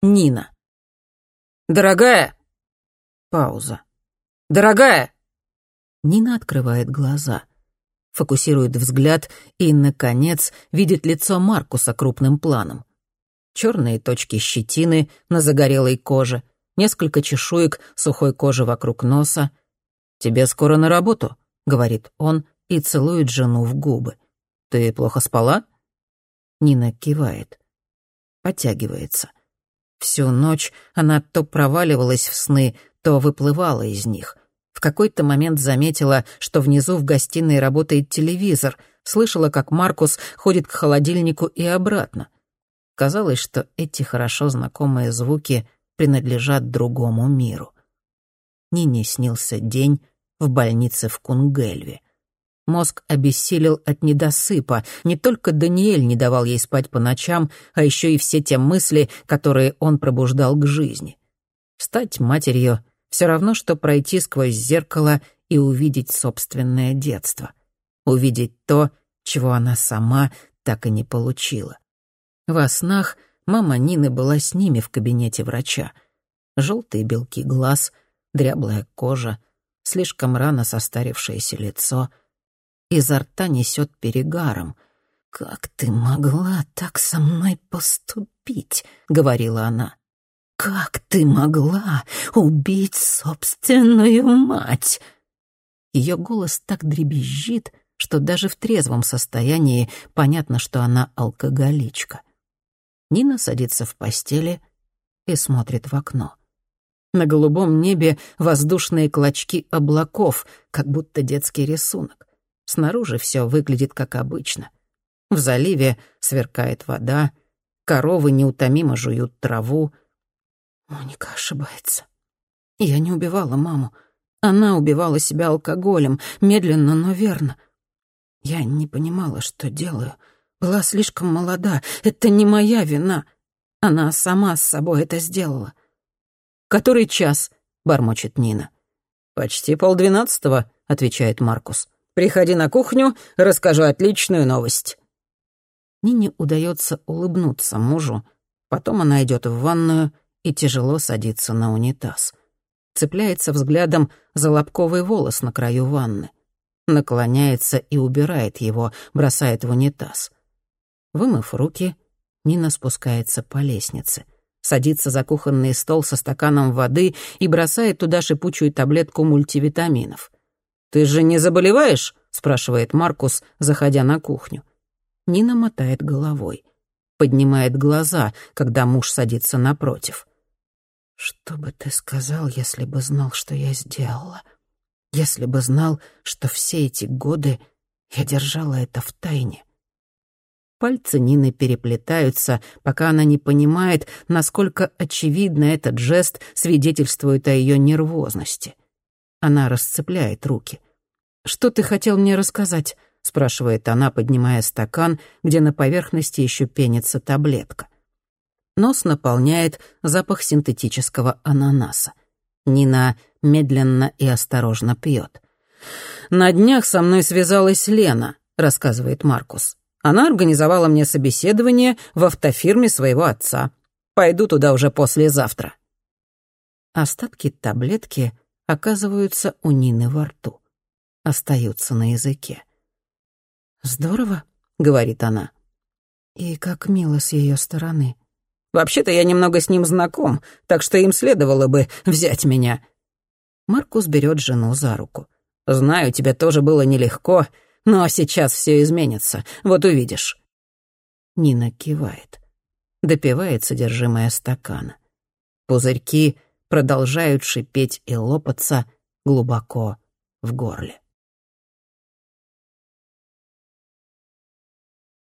Нина. «Дорогая!» Пауза. «Дорогая!» Нина открывает глаза, фокусирует взгляд и, наконец, видит лицо Маркуса крупным планом. Черные точки щетины на загорелой коже, несколько чешуек сухой кожи вокруг носа. «Тебе скоро на работу», — говорит он и целует жену в губы. «Ты плохо спала?» Нина кивает, подтягивается. Всю ночь она то проваливалась в сны, то выплывала из них. В какой-то момент заметила, что внизу в гостиной работает телевизор, слышала, как Маркус ходит к холодильнику и обратно. Казалось, что эти хорошо знакомые звуки принадлежат другому миру. Нине снился день в больнице в Кунгельве. Мозг обессилел от недосыпа. Не только Даниэль не давал ей спать по ночам, а еще и все те мысли, которые он пробуждал к жизни. Стать матерью — все равно, что пройти сквозь зеркало и увидеть собственное детство. Увидеть то, чего она сама так и не получила. Во снах мама Нины была с ними в кабинете врача. Желтые белки глаз, дряблая кожа, слишком рано состарившееся лицо — изо рта несет перегаром. «Как ты могла так со мной поступить?» — говорила она. «Как ты могла убить собственную мать?» Ее голос так дребезжит, что даже в трезвом состоянии понятно, что она алкоголичка. Нина садится в постели и смотрит в окно. На голубом небе воздушные клочки облаков, как будто детский рисунок. Снаружи все выглядит как обычно. В заливе сверкает вода, коровы неутомимо жуют траву. Моника ошибается. Я не убивала маму. Она убивала себя алкоголем, медленно, но верно. Я не понимала, что делаю. Была слишком молода. Это не моя вина. Она сама с собой это сделала. «Который час?» — бормочет Нина. «Почти полдвенадцатого», — отвечает Маркус. Приходи на кухню, расскажу отличную новость». Нине удается улыбнуться мужу, потом она идет в ванную и тяжело садится на унитаз. Цепляется взглядом за лобковый волос на краю ванны. Наклоняется и убирает его, бросает в унитаз. Вымыв руки, Нина спускается по лестнице — садится за кухонный стол со стаканом воды и бросает туда шипучую таблетку мультивитаминов. «Ты же не заболеваешь?» — спрашивает Маркус, заходя на кухню. Нина мотает головой, поднимает глаза, когда муж садится напротив. «Что бы ты сказал, если бы знал, что я сделала? Если бы знал, что все эти годы я держала это в тайне?» Пальцы Нины переплетаются, пока она не понимает, насколько очевидно этот жест свидетельствует о ее нервозности — она расцепляет руки. «Что ты хотел мне рассказать?» — спрашивает она, поднимая стакан, где на поверхности еще пенится таблетка. Нос наполняет запах синтетического ананаса. Нина медленно и осторожно пьет. «На днях со мной связалась Лена», — рассказывает Маркус. «Она организовала мне собеседование в автофирме своего отца. Пойду туда уже послезавтра». Остатки таблетки оказываются у Нины во рту, остаются на языке. «Здорово», — говорит она. «И как мило с ее стороны». «Вообще-то я немного с ним знаком, так что им следовало бы взять меня». Маркус берет жену за руку. «Знаю, тебе тоже было нелегко, но сейчас все изменится, вот увидишь». Нина кивает, допивает содержимое стакана. Пузырьки продолжают шипеть и лопаться глубоко в горле.